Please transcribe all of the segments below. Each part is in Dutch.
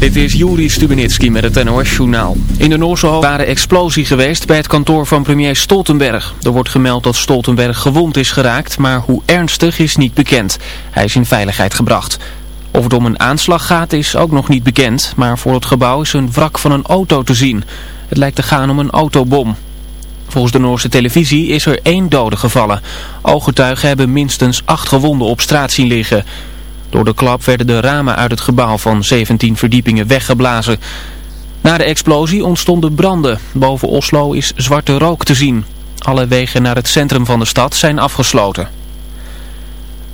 Dit is Juri Stubenitski met het NOS-journaal. In de Noorse hoofd waren explosie geweest bij het kantoor van premier Stoltenberg. Er wordt gemeld dat Stoltenberg gewond is geraakt, maar hoe ernstig is niet bekend. Hij is in veiligheid gebracht. Of het om een aanslag gaat is ook nog niet bekend, maar voor het gebouw is een wrak van een auto te zien. Het lijkt te gaan om een autobom. Volgens de Noorse televisie is er één dode gevallen. Ooggetuigen hebben minstens acht gewonden op straat zien liggen. Door de klap werden de ramen uit het gebouw van 17 verdiepingen weggeblazen. Na de explosie ontstonden branden. Boven Oslo is zwarte rook te zien. Alle wegen naar het centrum van de stad zijn afgesloten.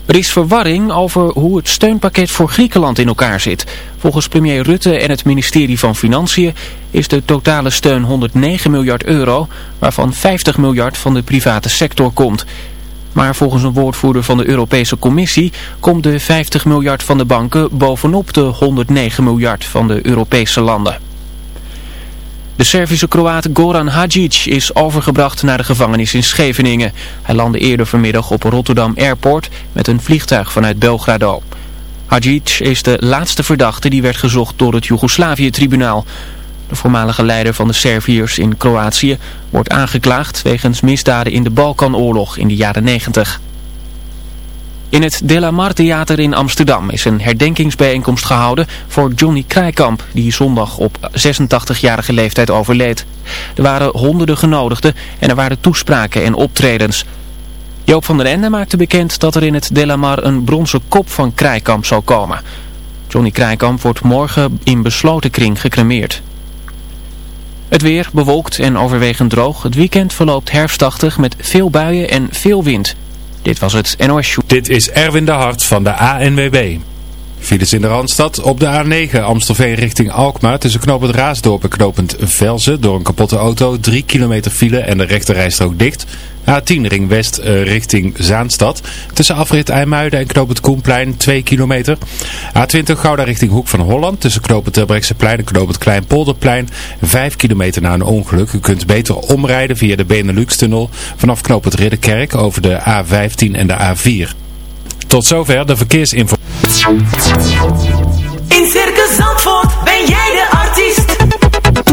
Er is verwarring over hoe het steunpakket voor Griekenland in elkaar zit. Volgens premier Rutte en het ministerie van Financiën is de totale steun 109 miljard euro, waarvan 50 miljard van de private sector komt. Maar volgens een woordvoerder van de Europese Commissie komt de 50 miljard van de banken bovenop de 109 miljard van de Europese landen. De Servische Kroaat Goran Hadjic is overgebracht naar de gevangenis in Scheveningen. Hij landde eerder vanmiddag op Rotterdam Airport met een vliegtuig vanuit Belgrado. Hadjic is de laatste verdachte die werd gezocht door het Joegoslavië-tribunaal. De voormalige leider van de Serviërs in Kroatië wordt aangeklaagd wegens misdaden in de Balkanoorlog in de jaren 90. In het De La Mar Theater in Amsterdam is een herdenkingsbijeenkomst gehouden voor Johnny Krijkamp, die zondag op 86-jarige leeftijd overleed. Er waren honderden genodigden en er waren toespraken en optredens. Joop van der Ende maakte bekend dat er in het De La Mar een bronzen kop van Krijkamp zal komen. Johnny Krijkamp wordt morgen in besloten kring gecremeerd. Het weer bewolkt en overwegend droog. Het weekend verloopt herfstachtig met veel buien en veel wind. Dit was het NOS. Dit is Erwin de Hart van de ANWB. Files in de Randstad op de A9 Amstelveen richting Alkmaar tussen knooppunt Raasdorp en knooppunt Velzen door een kapotte auto 3 kilometer file en de rechterrijstrook dicht. A10 ring west uh, richting Zaanstad tussen afrit IJmuiden en knooppunt Koenplein 2 kilometer. A20 Gouda richting Hoek van Holland tussen knooppunt Terbrekseplein en knooppunt Kleinpolderplein 5 kilometer na een ongeluk. U kunt beter omrijden via de Benelux-tunnel vanaf knooppunt Ridderkerk over de A15 en de A4. Tot zover de verkeersinformatie. In Circus Zandvoort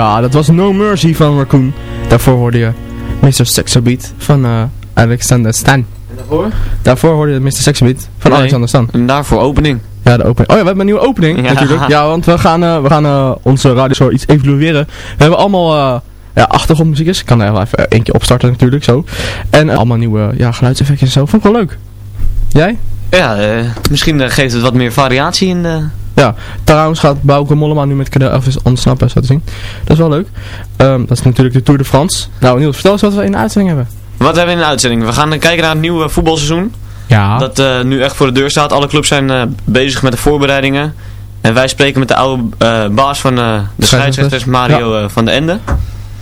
Ja, dat was No Mercy van Raccoon. Daarvoor hoorde je Mr. Sexobeat van eh, Alexander Stan. Daarvoor? Daarvoor hoorde je Mr. Sexobeat van Nee. Alexander Stan. En daarvoor opening. Ja, de opening. Oh ja, we hebben een nieuwe opening Ja. natuurlijk. Ja, want we gaan, eh, we gaan eh, onze radio zo iets evalueren. We hebben allemaal ja, achtergrondmuziekjes. Ik kan er wel even één keer opstarten natuurlijk zo. En allemaal nieuwe ja, geluidseffectjes en zo. Vond ik wel leuk. Jij? Ja, eh, misschien geeft het wat meer variatie in de... Ja, trouwens gaat Bouke Mollema nu met Cadel Elvis ontsnappen, zo te zien. Dat is wel leuk. Ehm, dat is natuurlijk de Tour de France. Nou Niels, vertel eens wat we in de uitzending hebben. Wat hebben we in de uitzending? We gaan eh, kijken naar het nieuwe voetbalseizoen. Ja. Dat eh, nu echt voor de deur staat. Alle clubs zijn eh, bezig met de voorbereidingen. En wij spreken met de oude eh, baas van eh, de scheidsrechters, Mario van de Ende.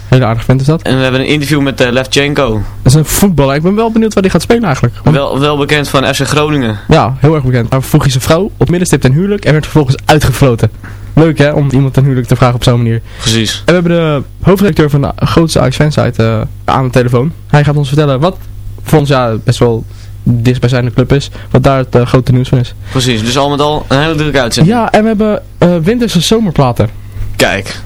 Hele aardig vent is dat. En we hebben een interview met uh, Levchenko. Dat is een voetballer. Ik ben wel benieuwd waar hij gaat spelen eigenlijk. Want- Wel, wel bekend van FC Groningen. Ja, heel erg bekend. Maar vroeg hij zijn vrouw op middenstip ten huwelijk en werd vervolgens uitgefloten. Leuk hè, om iemand ten huwelijk te vragen op zo'n manier. Precies. En we hebben de hoofdredacteur van de grootste Ajax fansite eh, aan de telefoon. Hij gaat ons vertellen wat voor ons ja, best wel dichtstbijzijnde club is. Wat daar het eh, grote nieuws van is. Precies, dus al met al een hele drukke uitzending. Ja, en we hebben winterse zomerplaten. Kijk.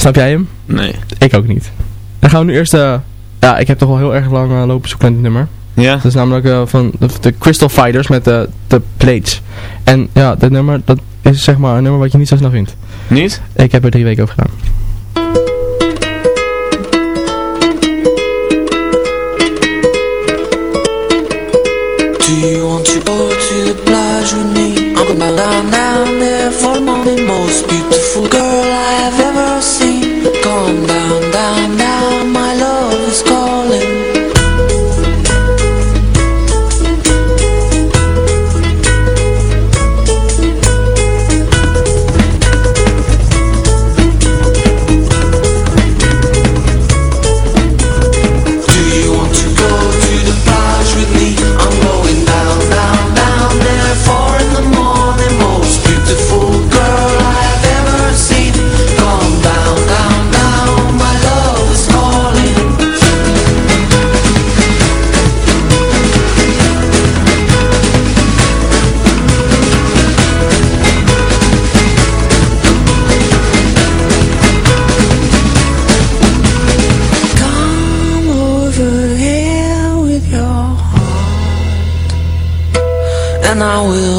Snap jij hem? Nee. Ik ook niet. Dan gaan we nu eerst... eh ja, ik heb toch wel heel erg lang eh, lopen zoeken naar dit nummer. Ja? Dat is namelijk eh, van de, de Crystal Fighters met de, de plates. En ja, dit nummer, dat is zeg maar een nummer wat je niet zo snel vindt. Niet? Ik heb er drie weken over gedaan. Do you want to go to the plage with me? I'm going down, down there for the Most beautiful girl I have ever seen Come down, down, down, I will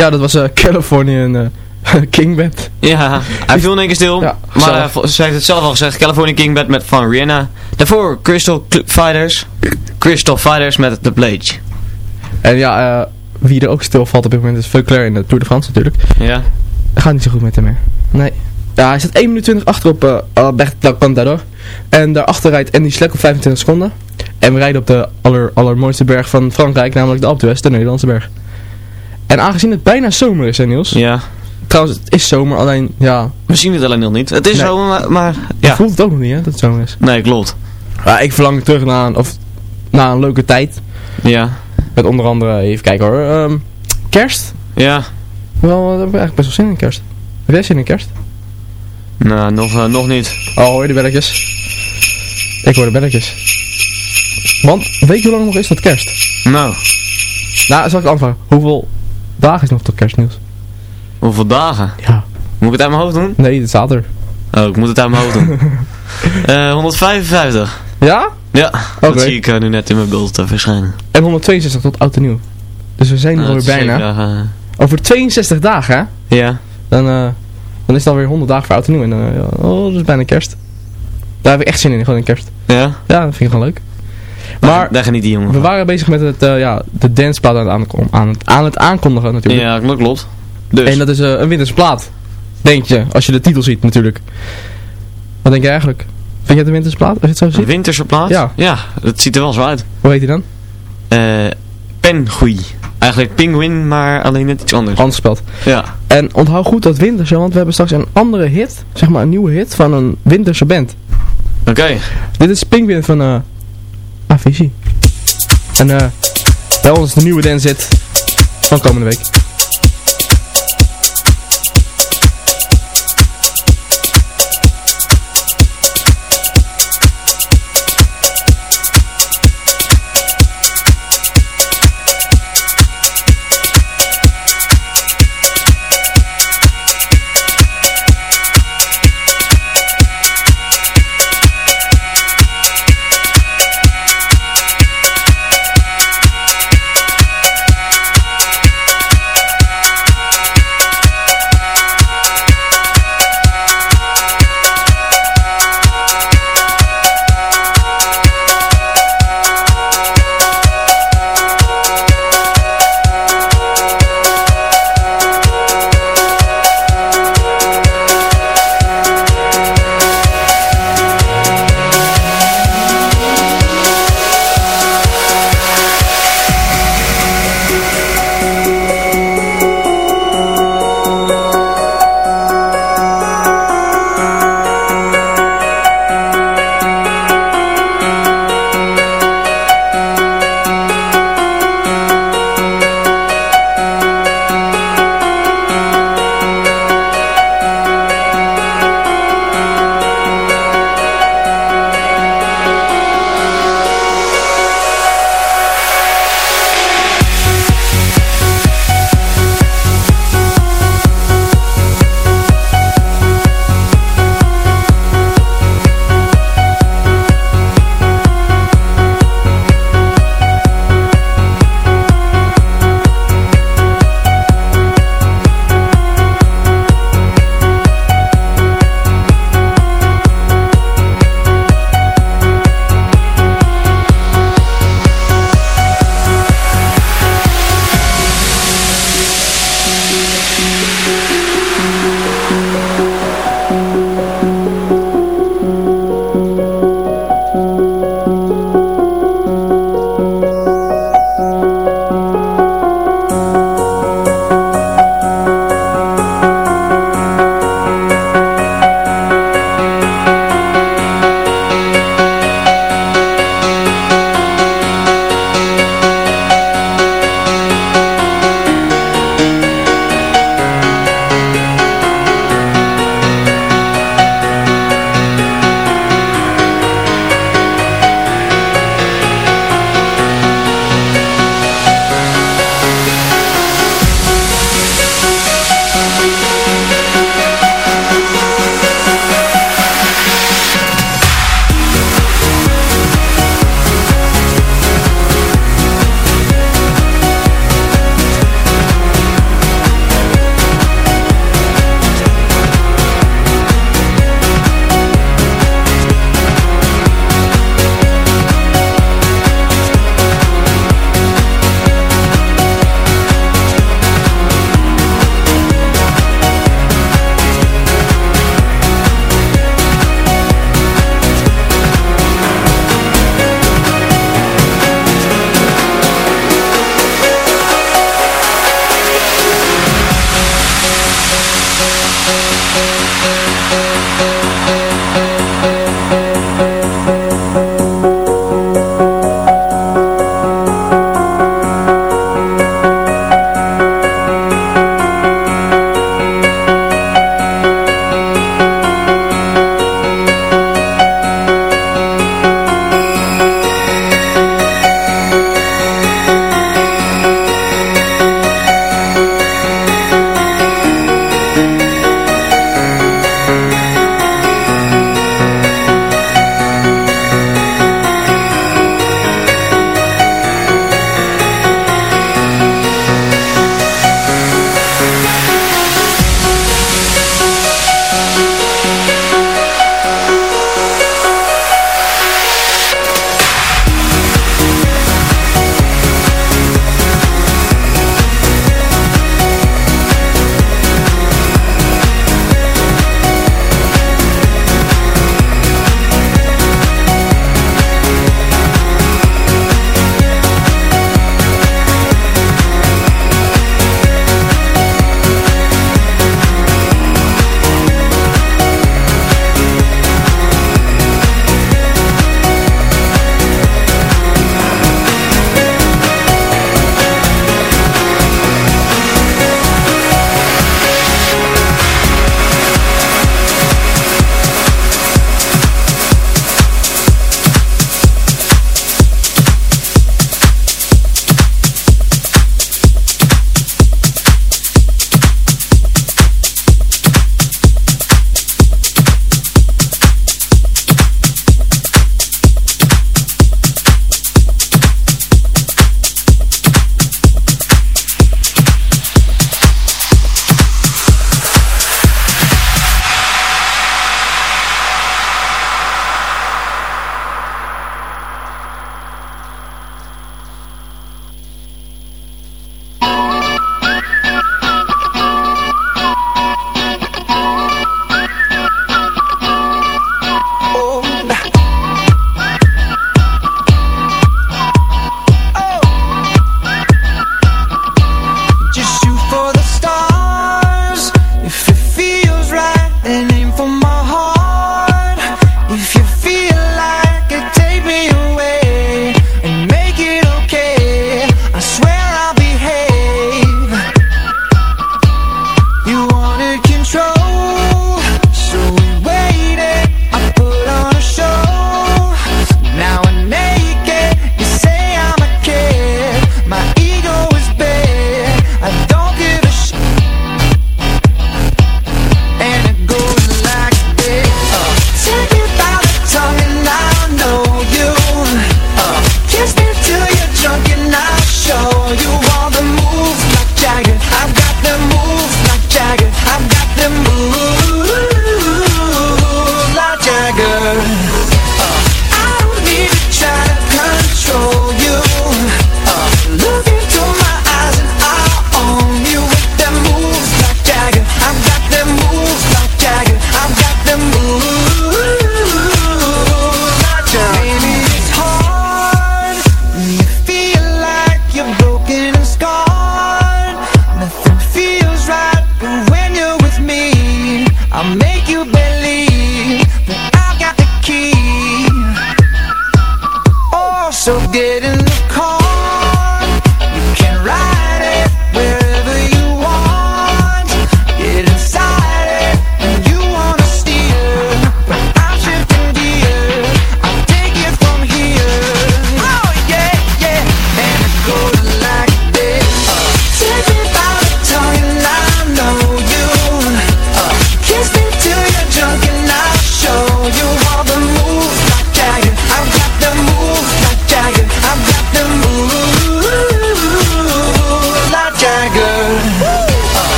Ja, dat was eh Californian King Band. Ja, hij viel in één keer stil. Ja, maar eh, ze heeft het zelf al gezegd. California King Bed met van Rihanna. Daarvoor Crystal Cl- Fighters. Crystal Fighters met The Blade. En ja, wie er ook stil valt op dit moment is Veuclair in de Tour de France natuurlijk. Ja. Gaat niet zo goed met hem meer. Nee. Ja, hij zit 1 minuut 20 achter op uh, Alberto Contador. En daarachter rijdt Andy Slek op 25 seconden. En we rijden op de aller, allermooiste berg van Frankrijk, namelijk de Alpe d'Huez, de Nederlandse berg. En aangezien het bijna zomer is, hè Niels? Ja. Trouwens, het is zomer, alleen, ja... We zien het alleen nog niet. Het is Nee. zo, maar, maar Je ja. voelt het ook nog niet, hè, dat het zomer is. Nee, klopt. Ja, ik verlang terug naar een, of, naar een leuke tijd. Ja. Met onder andere, even kijken hoor, ehm, kerst. Ja. Wel, daar heb ik eigenlijk best wel zin in kerst. Heb jij zin in kerst? Nou, nog, eh, nog niet. Oh, hoor je de belletjes? Ik hoor de belletjes. Want, weet je hoe lang nog is tot kerst? Nou, Nou, zal ik het aanvragen. Hoeveel dagen is nog tot kerst, Niels? hoeveel dagen? Ja. Moet ik het uit mijn hoofd doen? Nee, het staat er. Oh, ik moet het uit mijn hoofd doen. Eh 155. Ja? Ja, Oké. dat zie ik eh, nu net in mijn beeld eh, verschijnen. En 162 tot oud en nieuw. Dus we zijn er alweer dat is bijna. zeker, eh, Over 62 dagen, hè? ja. Dan, eh, dan is het alweer 100 dagen voor oud en nieuw. En dan, eh, ja, oh, dat is bijna kerst. Daar heb ik echt zin in, gewoon in kerst. Ja? Ja, dat vind ik gewoon leuk. Maar Daar geniet die jongen we waren bezig met het, eh, ja, de danceplaat aan het, aankom- aan, het, aan het aankondigen natuurlijk. Ja, dat klopt. Dus. En dat is eh, een winterse plaat. Denk je, als je de titel ziet natuurlijk. Wat denk je eigenlijk? Vind je het een winterse plaat, als je het zo Een ziet? winterse plaat? Ja. Ja, dat ziet er wel zo uit. Hoe heet die dan? Eh Penguin. Eigenlijk Penguin, maar alleen net iets anders. Anders speld. Ja. En onthoud goed dat winterse, want we hebben straks een andere hit. Zeg maar een nieuwe hit van een winterse band. Oké. Dit is Penguin van eh Avicii. En eh bij ons de nieuwe dance hit van komende week.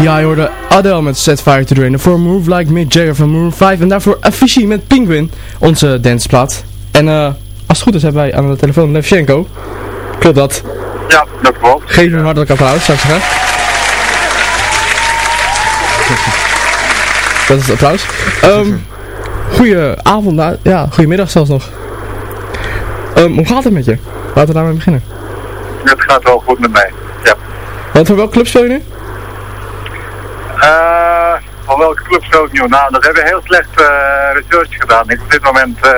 Ja, je hoorde Adele met Set Fire to the Rain. Voor Move Like Mick Jagger van Maroon 5. En daarvoor Avicii met Penguin, onze danceplaat. En eh, als het goed is hebben wij aan de telefoon Levchenko. Klopt dat? Ja, dat klopt. Geef hem een hartelijk applaus, zou ik zeggen. Dat is het applaus. Um, goedenavond, nou, ja, goedemiddag zelfs nog. Ehm, hoe gaat het met je? Laten we daarmee beginnen. Het gaat wel goed met mij, ja. Want voor welke club speel je nu? Eh, van welke club speel ik nu? Nou, dat hebben we heel slecht eh, research gedaan. Ik op dit moment eh,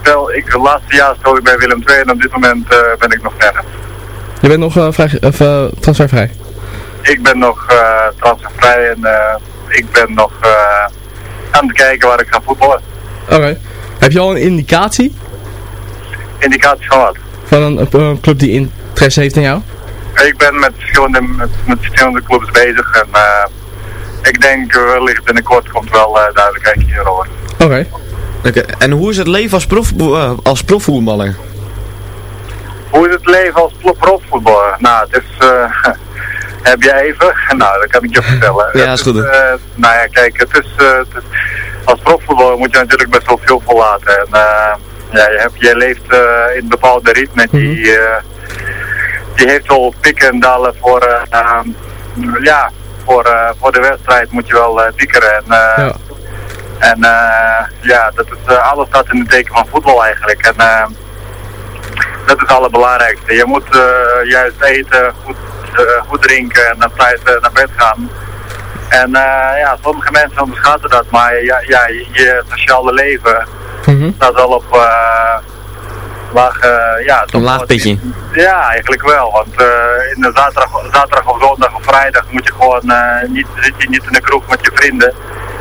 speel ik, het laatste jaar speel ik bij Willem II en op dit moment eh, ben ik nog nergens. Je bent nog vrij, of, transfervrij? Ik ben nog transfervrij en ik ben nog aan het kijken waar ik ga voetballen. Oké. Heb je al een indicatie Indicatie van wat? van een, een club die interesse heeft in jou? Ik ben met verschillende, met, met verschillende clubs bezig en ik denk eh, wellicht binnenkort komt wel eh, duidelijkheid hierover. Oké. Oké, En hoe is het leven als, prof, eh, als profvoetballer? Hoe is het leven als pro- profvoetballer? Nou, het is... eh, heb je even? Nou, dat kan ik je vertellen. Ja, Het is goed, eh, nou ja, kijk, het is, eh, het is... Als profvoetballer moet je natuurlijk best wel veel vollaten. En eh, ja, je, hebt, je leeft eh, in een bepaalde ritme die... eh, die heeft wel pieken en dalen voor... ja, voor, eh, voor de wedstrijd moet je wel eh piekeren. En, eh, Ja. en ja, dat is, alles staat in het teken van voetbal eigenlijk. En dat is het allerbelangrijkste. Je moet juist eten, goed, goed drinken en op tijd naar bed gaan. En ja, sommige mensen onderschatten dat, maar ja, ja, je, je sociale leven Mhm. staat wel op eh laag, eh, ja, Een laag pitje. ja, eigenlijk wel. Want eh, in de zaterdag, zaterdag of zondag of vrijdag moet je gewoon eh, niet, zit je niet in de kroeg met je vrienden.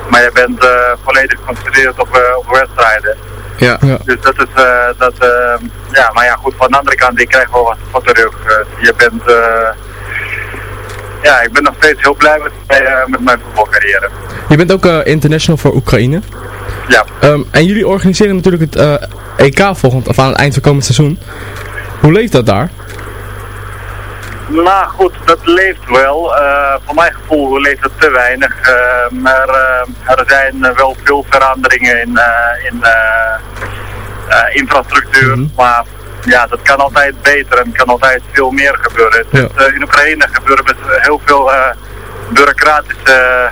Maar je bent eh, volledig geconcentreerd op, eh, op wedstrijden. Ja. Ja. Dus dat is, eh, dat, eh, ja, maar ja goed, van de andere kant, ik krijg wel wat van terug. Je bent, eh, ja, ik ben nog steeds heel blij met, eh, met mijn voetbalcarrière. Je bent ook eh, international voor Oekraïne. Ja. Ehm, en jullie organiseren natuurlijk het eh, EK volgend, of aan het eind van komend seizoen. Hoe leeft dat daar? Nou goed, dat leeft wel. Eh, voor mijn gevoel leeft het te weinig. Eh, maar eh, er zijn wel veel veranderingen in, in infrastructuur. Maar ja, dat kan altijd beter en kan altijd veel meer gebeuren. Ja. Dus, in Oekraïne gebeuren best heel veel bureaucratische,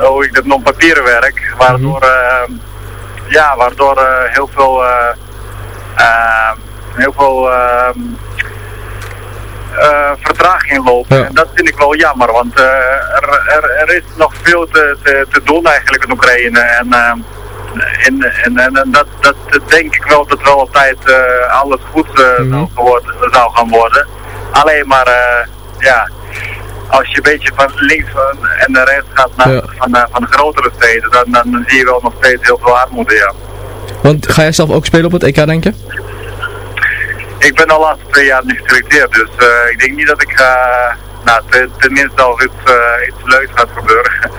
uh, hoe ik dat noem, papierenwerk. Waardoor, eh, ja, waardoor eh, heel veel, eh, eh, heel veel ehm, eh, vertraging loopt. Ja. En dat vind ik wel jammer, want er, er, er is nog veel te, te, te doen eigenlijk in Oekraïne. En, en, en, en, en dat, dat denk ik wel dat wel op tijd eh, alles goed eh, zou, geworden, zou gaan worden. Alleen maar, ja, als je een beetje van links en naar rechts gaat naar, Ja. van, eh, van de grotere steden, dan, dan, zie je wel nog steeds heel veel armoede, ja. Want ga jij zelf ook spelen op het EK, denk je? Ik ben al laatste twee jaar niet geselecteerd, dus eh, ik denk niet dat ik ga, nou ten- tenminste als iets, eh, iets leuks gaat gebeuren.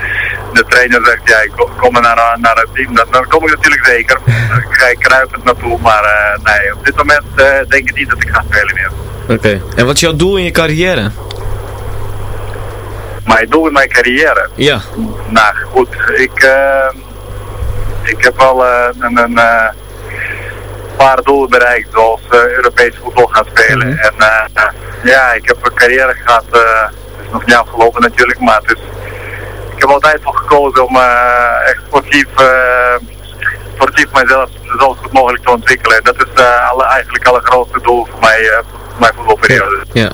De trainer zegt, ja, ik kom, naar, naar het team, dan, dan kom ik natuurlijk zeker. ik ga ik kruipend naartoe, maar eh, nee, op dit moment eh, denk ik niet dat ik ga spelen meer. Oké. En wat is jouw doel in je carrière? Mijn doel in mijn carrière? Ja. Nou goed, ik, eh, ik heb wel eh, een, een eh, paar doelen bereikt, zoals Europees voetbal gaan spelen. En eh, ja, ik heb een carrière gehad, eh, het is nog niet afgelopen natuurlijk, maar het is, ik heb altijd voor gekozen om echt sportief, sportief mezelf zo goed mogelijk te ontwikkelen. Dat is alle, eigenlijk het allergrootste doel voor mij, mijn voetbalperiode. Ja.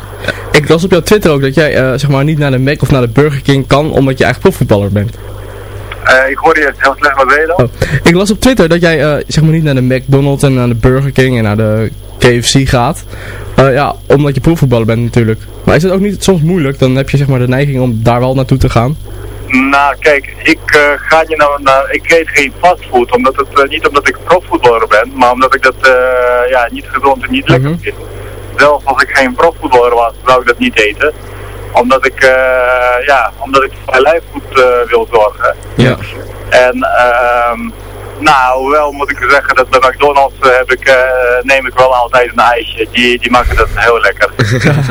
Ik las op jouw Twitter ook dat jij eh, zeg maar niet naar de Mac of naar de Burger King kan omdat je eigenlijk profvoetballer bent. Eh, ik hoor je heel slecht, je dan? Oh. Ik las op Twitter dat jij eh, zeg maar niet naar de McDonald's en naar de Burger King en naar de KFC gaat. Eh, ja, omdat je profvoetballer bent natuurlijk. Maar is het ook niet soms moeilijk? Dan heb je zeg maar de neiging om daar wel naartoe te gaan. Nou, kijk, ik eh, ga niet naar, naar, ik eet geen fastfood, omdat het, niet omdat ik profvoetballer ben, maar omdat ik dat eh, ja, niet gezond en niet lekker vind. Zelfs als ik geen profvoetballer was, zou ik dat niet eten. Omdat ik, eh, ja, omdat ik voor mijn lijf goed eh, wil zorgen. Ja. En, ehm nou, wel moet ik zeggen dat bij McDonald's eh, heb ik, eh, neem ik wel altijd een ijsje. Die, die maken dat heel lekker.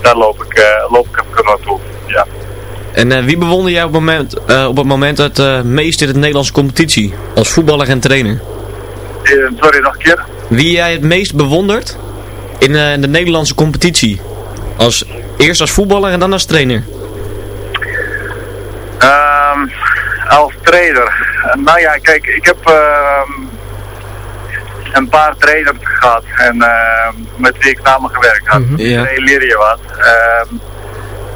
Dus, daar loop ik, loop ik even naartoe. ja. En wie bewonder jij op het moment, op het, moment het meest in de Nederlandse competitie? Als voetballer en trainer? Sorry, nog een keer? Wie jij het meest bewondert in, eh, in de Nederlandse competitie? Als, eerst als voetballer en dan als trainer? Ehm, als trainer. Nou ja, kijk, ik heb ehm, een paar trainers gehad en ehm, met wie ik samengewerkt had. Ja. Die leer je wat.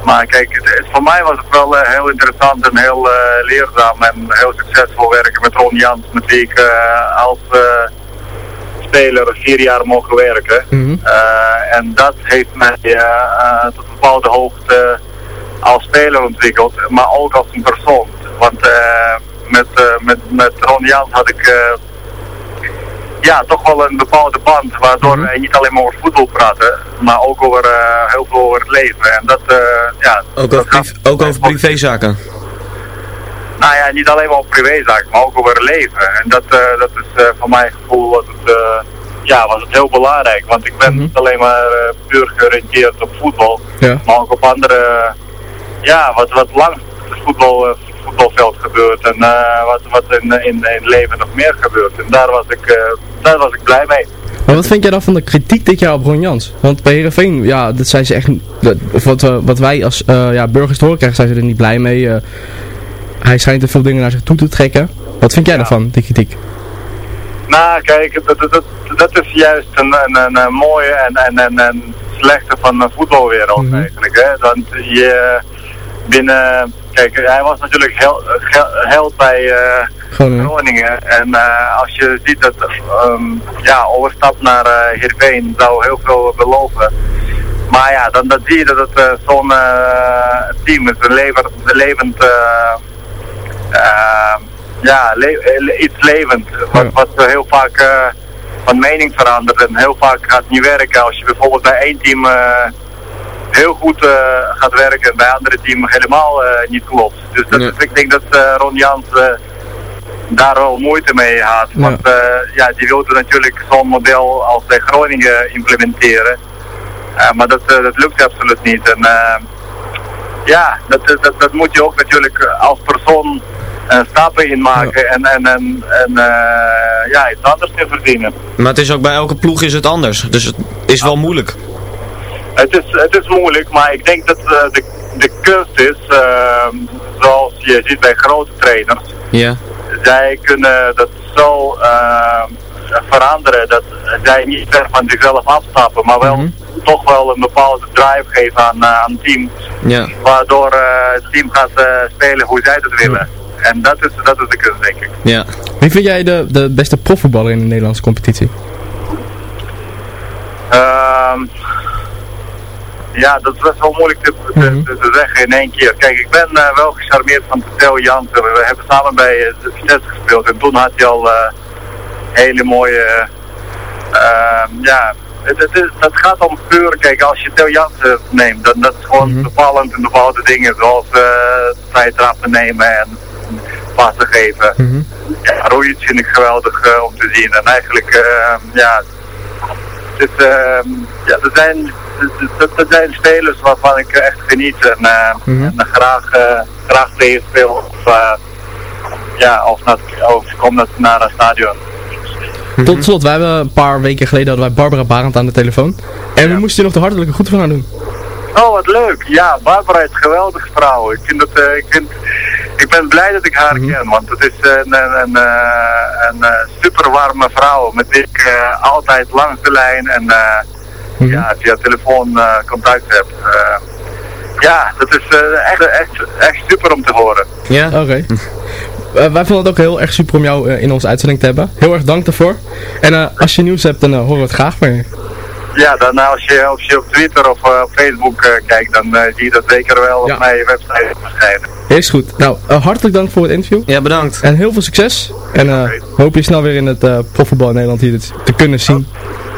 Maar kijk, het, het- voor mij was het wel eh, heel interessant en heel eh, leerzaam en heel succesvol werken met Ron Jans, met wie ik als speler vier jaar mogen werken. Mhm. Eh, en dat heeft mij eh, eh, tot een bepaalde hoogte als speler ontwikkeld, maar ook als een persoon. Want met, met, met Ron Jans had ik ja, toch wel een bepaalde band, waardoor wij niet alleen maar over voetbal praten, maar ook over heel veel over het leven. En dat, ja, Ook over, ook over privézaken? Nou ja, niet alleen maar op privézaken, maar ook over leven. En dat, eh, dat is eh, voor mijn gevoel was het, eh, ja, was het heel belangrijk. Want ik ben niet alleen maar eh, puur georiënteerd op voetbal, Ja. maar ook op andere, ja, wat, wat langs het voetbal, voetbalveld gebeurt. En eh, wat, wat in, in, in het leven nog meer gebeurt. En daar was ik, daar was ik blij mee. Maar wat vind jij dan van de kritiek dit jaar op Ron Jans? Want bij Heerenveen, ja, dat zijn ze echt, dat, wat, we- wat wij als ja, burgers te horen krijgen, zijn ze er niet blij mee. Hij schijnt te veel dingen naar zich toe te trekken. Wat vind jij daarvan, die kritiek? Nou, kijk, dat, dat, dat, dat is juist een, een, een, mooie en, en, en, en slechte van de voetbalwereld eigenlijk. Hè? Want je binnen, kijk, hij was natuurlijk heel, held bij eh, Groningen. Groningen. En eh, als je ziet dat ehm, ja, overstap naar Heerenveen zou heel veel beloven. Maar ja, dan, dan zie je dat het zo'n team is, een levend, eh, ja, le- iets levend. Wat, wat heel vaak eh, van mening verandert en heel vaak gaat niet werken. Als je bijvoorbeeld bij één team eh, heel goed eh, gaat werken en bij andere team helemaal niet klopt. Dus dat is, ik denk dat eh, Ron Jans daar wel moeite mee had. Want ja, die wilde natuurlijk zo'n model als bij Groningen implementeren. Maar dat, dat lukt absoluut niet. En, ja, dat, dat, dat moet je ook natuurlijk als persoon eh, stappen in maken en, en, en, en eh, ja, iets anders te verdienen. Maar het is ook bij elke ploeg is het anders. Dus het is wel moeilijk. Het is, het is moeilijk, maar ik denk dat eh, de, de kunst is, eh, zoals je ziet bij grote trainers, Ja. zij kunnen dat zo eh, veranderen dat zij niet ver van zichzelf afstappen, maar wel toch wel een bepaalde drive geven aan, aan het team, Ja. waardoor het team gaat spelen hoe zij het willen. En dat is, dat is de kunst, denk ik. Ja. Wie vind jij de, de beste profvoetballer in de Nederlandse competitie? Ehm, ja, dat is best wel moeilijk te, te, te- te zeggen in één keer. Kijk, ik ben eh, wel gecharmeerd van Theo Jansen. We hebben samen bij uh, de Vitesse gespeeld en toen had hij al eh, hele mooie... ehm, ja, het, het, is- het gaat om puur, kijk, als je Theo Jansen neemt, dan dat is gewoon bepalend in bepaalde dingen, zoals vrije trappen nemen en passen geven. Ja, Roeit vind ik geweldig eh, om te zien. En eigenlijk, ehm, ja, het is, ehm, ja, er zijn, er, er zijn spelers waarvan ik echt geniet en, eh, en graag, eh, graag tegen speel. Of, eh, ja, of, naar, of kom naar, naar een stadion. Tot slot, wij hebben een paar weken geleden hadden wij Barbara Barend aan de telefoon. En we moesten je nog de hartelijke groeten van haar doen. Oh, wat leuk. Ja, Barbara is een geweldige vrouw. Ik, vind het, eh, ik, vind, ik ben blij dat ik haar ken, want het is een, een, een, eh, een, eh, super warme vrouw met wie ik eh, altijd langs de lijn en eh, ja, via telefoon eh, contact heb. Eh, ja, dat is eh, echt, echt, echt super om te horen. Ja? Oké. Wij vonden het ook heel erg super om jou in onze uitzending te hebben. Heel erg dank daarvoor. En eh, als je nieuws hebt, dan horen we het graag van je. Ja, dan als je, als je op Twitter of eh, op Facebook eh, kijkt, dan eh, zie je dat zeker wel op mijn website verschijnen. Is goed. Nou, hartelijk dank voor het interview. Ja, bedankt. En heel veel succes. En eh, hoop je snel weer in het eh profvoetbal in Nederland hier te, kunnen zien.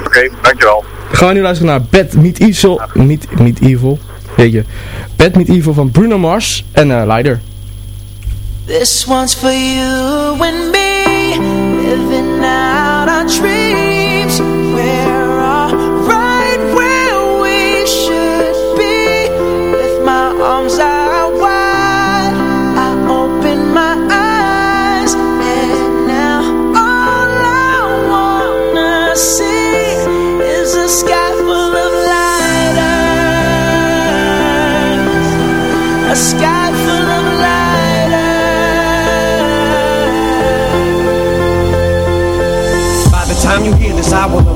Oké, dankjewel. Dan gaan we nu luisteren naar Bad Meet Evil. Niet, niet Evil. Weet je. Bad Meet Evil van Bruno Mars en eh Leider. This one's for you and me, living out our dreams. time you hear this, I will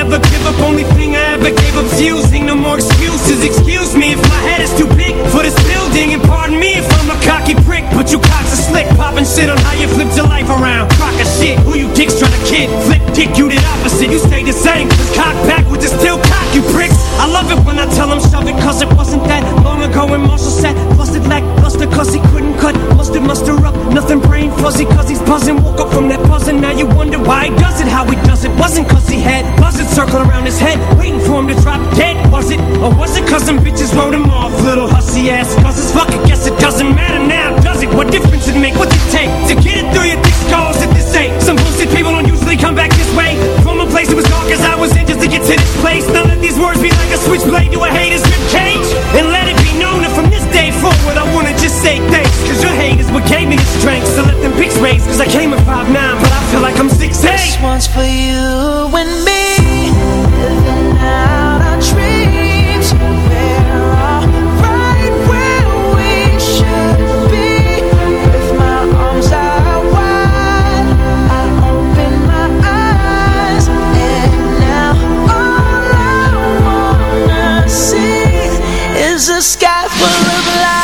ever give up. Only thing I ever gave up's using. No more excuses. Excuse me if my head is too big for this building, and pardon me if cocky prick. But you cocks are slick, popping shit on how you flipped your life around. Crock of shit, who you dicks trying to kid? Flip dick, you did opposite. You stay the same, cause cock backwards is still cock, you pricks. I love it when I tell them shove it, cause it wasn't that long ago when Marshall said, busted like luster, cause he couldn't cut. Mustard, muster up, nothing brain fuzzy, cause he's buzzing. Woke up from that buzzing, now you wonder why he does it, how he does it. Wasn't cause he had buzzards circling around his head, waiting for him to drop dead. Was it, or was it cause some bitches wrote him off? Little hussy ass, cause it's fuck, I guess it doesn't matter now? What difference it make? What's it take to get it through your thick skulls at this ain't? Some bullshit people don't usually come back this way. From a place that was dark as I was in just to get to this place. Now let these words be like a switchblade to a hater's rib cage. And let it be known that from this day forward, I wanna just say thanks. Cause your hate is what gave me the strength. So let them pics raise. Cause I came at 5'9, but I feel like I'm 6'8. This one's for you and me. Is a sky full of lighters.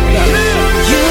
To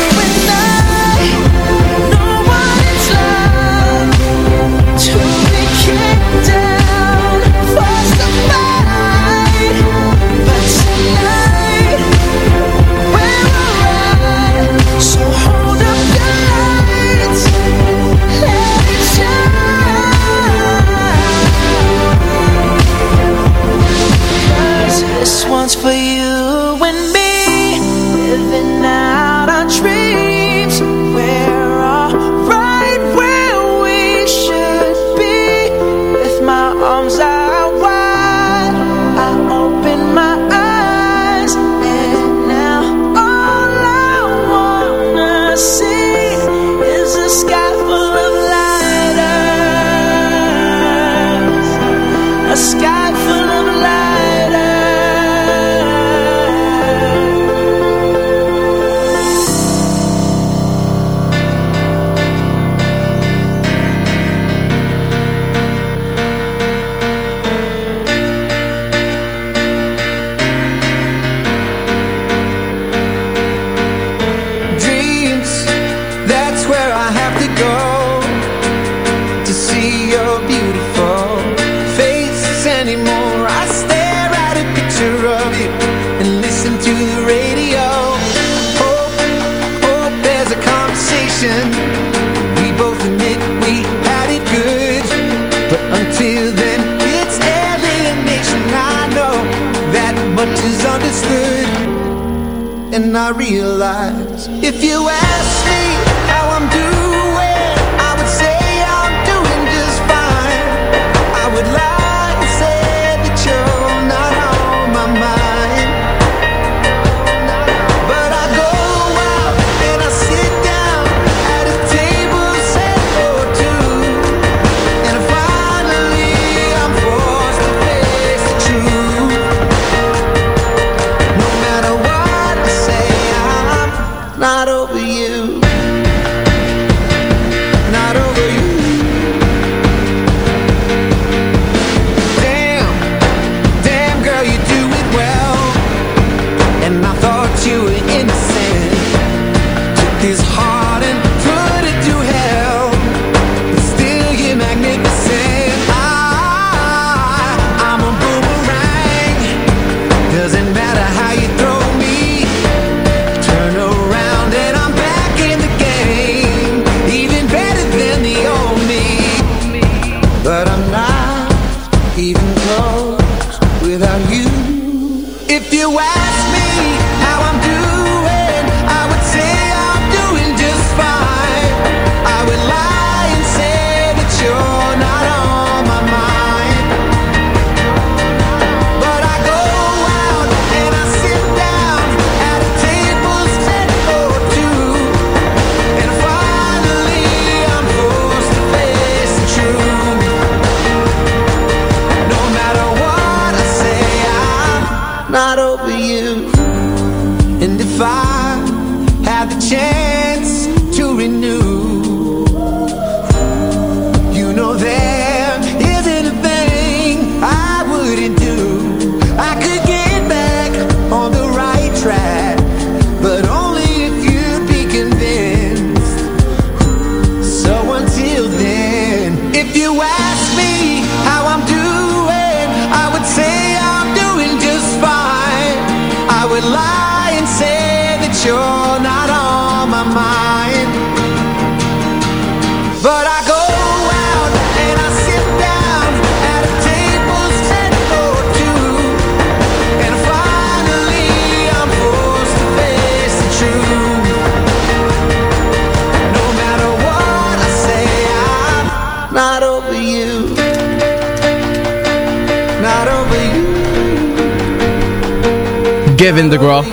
Gavin DeGraw.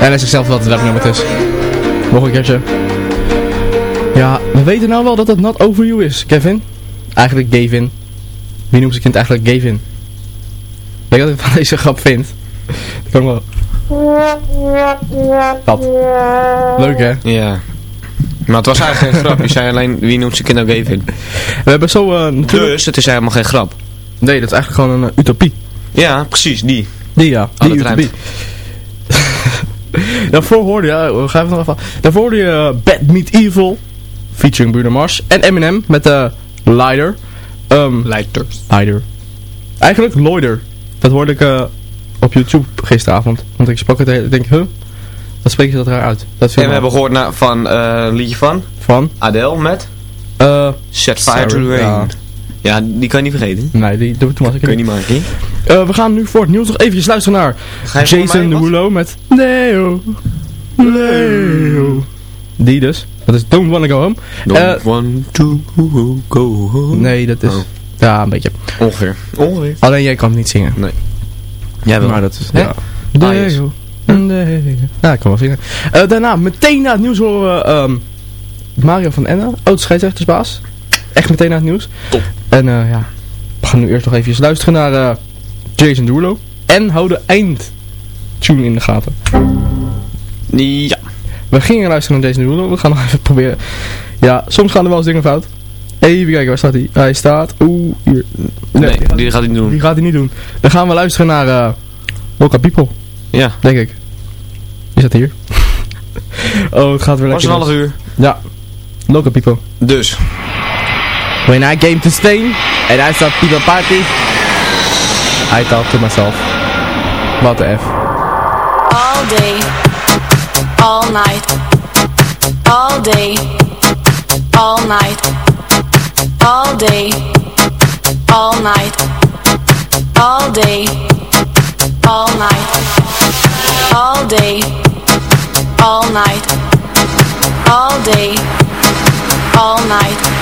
En hij zegt zelf wat welk nummer het is. Nog een keertje. Ja, we weten nou wel dat het not over you is, Kevin. Eigenlijk Gavin. Wie noemt zijn kind eigenlijk Gavin? Weet je wat ik van deze grap vind? Dat kan wel. Dat. Leuk hè? Ja. Maar het was eigenlijk geen grap. Je zei alleen, wie noemt zijn kind ook even? We hebben zo eh, natuurlijk... Dus het is helemaal geen grap. Nee, dat is eigenlijk gewoon een utopie. Ja, precies, die. Die ja, die dat. Daarvoor hoorde je, ja, we gaan even nog even. Daarvoor hoorde je eh, Bad Meat Evil, featuring Bruno Mars. En Eminem met de Lighter. Um, Lighter. Lighter. Eigenlijk Loider. Dat hoorde ik eh, op YouTube gisteravond. Want ik sprak het en ik denk, huh? Wat spreek je dat raar uit? Dat En we hebben gehoord na, van eh, een liedje van Van? Adele met eh Set Fire to the Rain. ja. Ja. die kan je niet vergeten. nee, die doe ik toen was ik Kun je niet. maken. Eh, we gaan nu voor het nieuws nog eventjes luisteren naar Jason? Derulo met Neo. Neo. Die dus. Dat is Don't Wanna Go Home. Don't Eh, want to go home. nee, dat is... Oh. Ja, een beetje. Ongeveer. Ongeveer. Alleen jij kan het niet zingen. Nee. Jij wel. Maar dat is... Hè? Ja. Ah. Neo. Neo. Ja, ik kan wel zingen. Eh, daarna, meteen na het nieuws horen we ehm, Mario van Enna, oud scheidsrechtersbaas. Echt meteen na het nieuws. Top. En eh, ja, we gaan nu eerst nog even luisteren naar eh, Jason Derulo. En hou de eindtune in de gaten. Ja. We gingen luisteren naar Jason Derulo. We gaan nog even proberen. Ja, soms gaan er wel eens dingen fout. Even kijken, waar staat hij? Hij staat... Oeh, hier. Nee, die gaat hij niet doen. Die gaat hij niet doen. Dan gaan we luisteren naar uh, Local People, Ja. denk ik. Is dat hier? oh, het gaat weer Was lekker. een half uur. Ja. Local People. Dus. When I came to Spain and I saw people party, I thought to myself, what the F. All day, all night, all day, all night, all day, all night, all day, all night, all day, all night, all day, all night,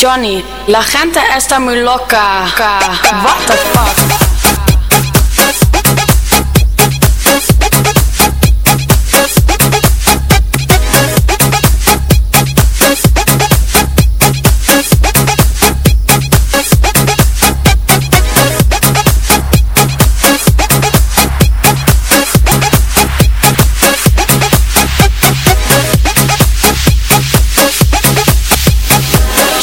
Johnny, la gente está muy loca. What the fuck?